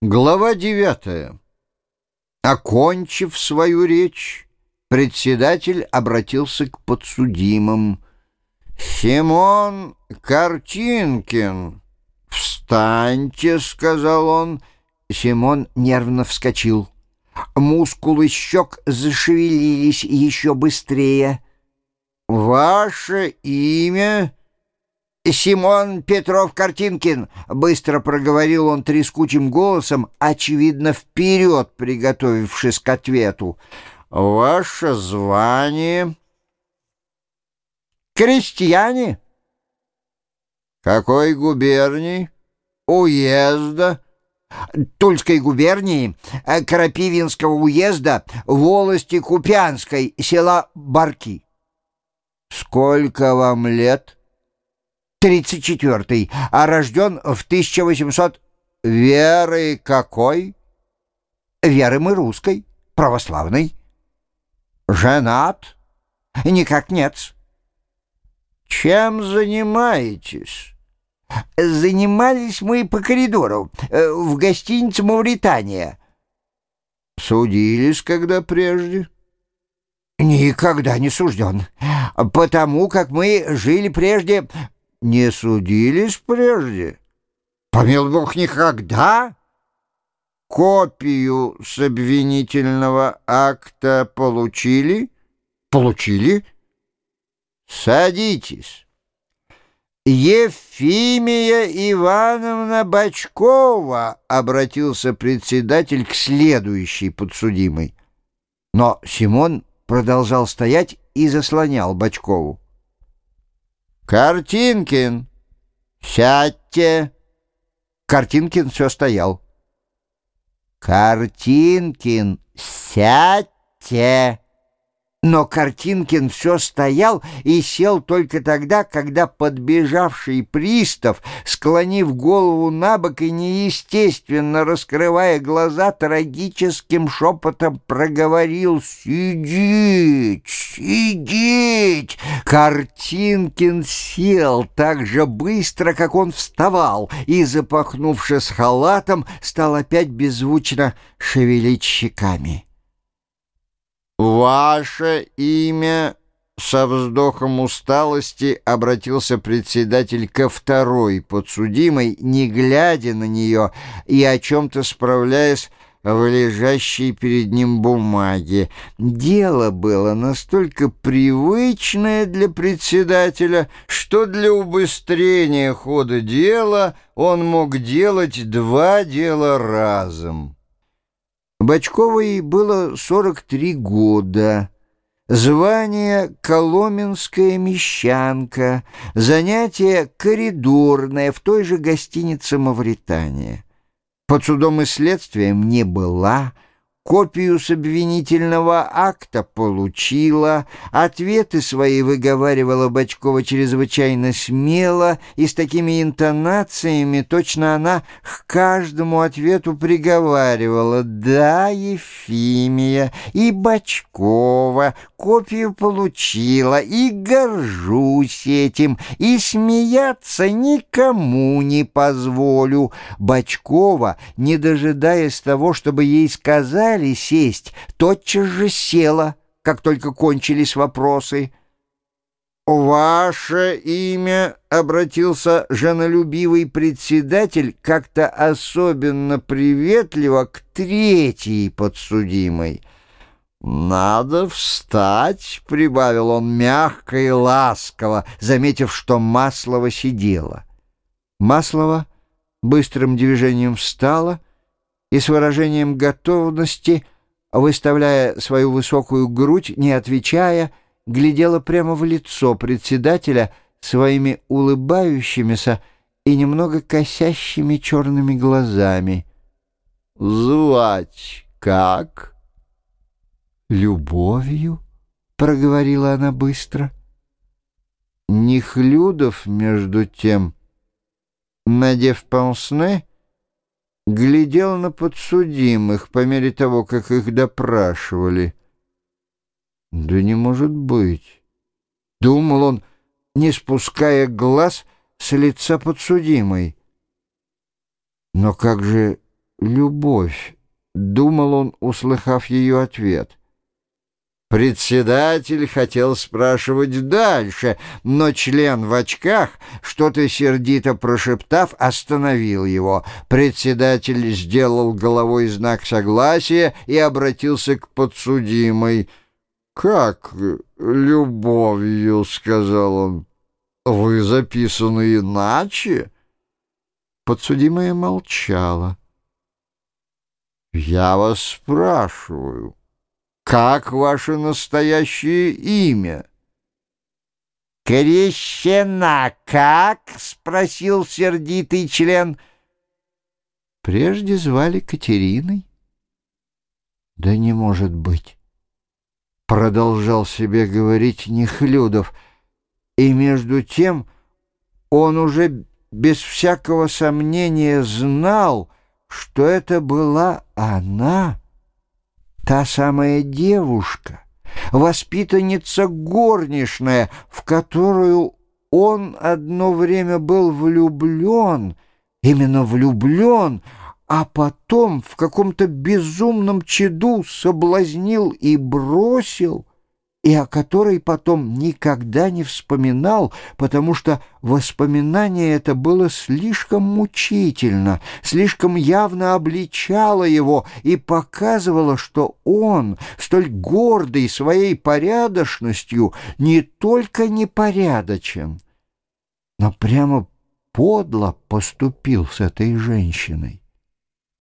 Глава девятая. Окончив свою речь, председатель обратился к подсудимым. «Симон Картинкин, встаньте», — сказал он. Симон нервно вскочил. Мускулы щек зашевелились еще быстрее. «Ваше имя?» «Симон Петров-Картинкин», — быстро проговорил он трескучим голосом, очевидно, вперед приготовившись к ответу. «Ваше звание?» «Крестьяне». «Какой губернии?» «Уезда». Тульской губернии, Крапивинского уезда, волости Купянской, села Барки. «Сколько вам лет?» 34-й, а рожден в 1800... Веры какой? Веры мы русской, православной. Женат? Никак нет. Чем занимаетесь? Занимались мы по коридору, э, в гостинице «Мавритания». Судились когда прежде? Никогда не сужден, потому как мы жили прежде не судились прежде? Помил Бог, никогда? Копию с обвинительного акта получили? Получили? Садитесь. «Ефимия Ивановна Бачкова!» — обратился председатель к следующей подсудимой. Но Симон продолжал стоять и заслонял Бачкову. «Картинкин, сядьте!» Картинкин все стоял. «Картинкин, сядьте!» Но Картинкин все стоял и сел только тогда, когда подбежавший пристав, склонив голову на бок и неестественно раскрывая глаза, трагическим шепотом проговорил «Сидеть! Сидеть!» Картинкин сел так же быстро, как он вставал, и, запахнувшись халатом, стал опять беззвучно шевелить щеками. «Ваше имя...» Со вздохом усталости обратился председатель ко второй подсудимой, не глядя на нее и о чем-то справляясь в лежащей перед ним бумаге. Дело было настолько привычное для председателя, что для убыстрения хода дела он мог делать два дела разом. Бочковой было 43 года. Звание «Коломенская мещанка», занятие «Коридорное» в той же гостинице «Мавритания». Под судом и следствием не была, Копию с обвинительного акта получила, ответы свои выговаривала Бочкова чрезвычайно смело и с такими интонациями точно она к каждому ответу приговаривала «Да, Ефимия, и Бочкова копию получила, и горжусь этим, и смеяться никому не позволю». Бочкова, не дожидаясь того, чтобы ей сказали, стали сесть, тотчас же села, как только кончились вопросы. «Ваше имя?» — обратился женолюбивый председатель как-то особенно приветливо к третьей подсудимой. «Надо встать», — прибавил он мягко и ласково, заметив, что Маслова сидела. Маслова быстрым движением встала — и с выражением готовности, выставляя свою высокую грудь, не отвечая, глядела прямо в лицо председателя своими улыбающимися и немного косящими черными глазами. «Звать как?» «Любовью?» — проговорила она быстро. Нехлюдов, между тем, надев пансне, глядел на подсудимых по мере того, как их допрашивали. «Да не может быть!» — думал он, не спуская глаз с лица подсудимой. «Но как же любовь?» — думал он, услыхав ее ответ. Председатель хотел спрашивать дальше, но член в очках, что-то сердито прошептав, остановил его. Председатель сделал головой знак согласия и обратился к подсудимой. «Как любовью?» — сказал он. «Вы записаны иначе?» Подсудимая молчала. «Я вас спрашиваю». «Как ваше настоящее имя?» «Крещена как?» — спросил сердитый член. «Прежде звали Катериной». «Да не может быть!» — продолжал себе говорить Нехлюдов. И между тем он уже без всякого сомнения знал, что это была она — та самая девушка, воспитанница горничная, в которую он одно время был влюблен, именно влюблен, а потом в каком-то безумном чаду соблазнил и бросил, и о которой потом никогда не вспоминал, потому что воспоминание это было слишком мучительно, слишком явно обличало его и показывало, что он, столь гордый своей порядочностью, не только непорядочен, но прямо подло поступил с этой женщиной.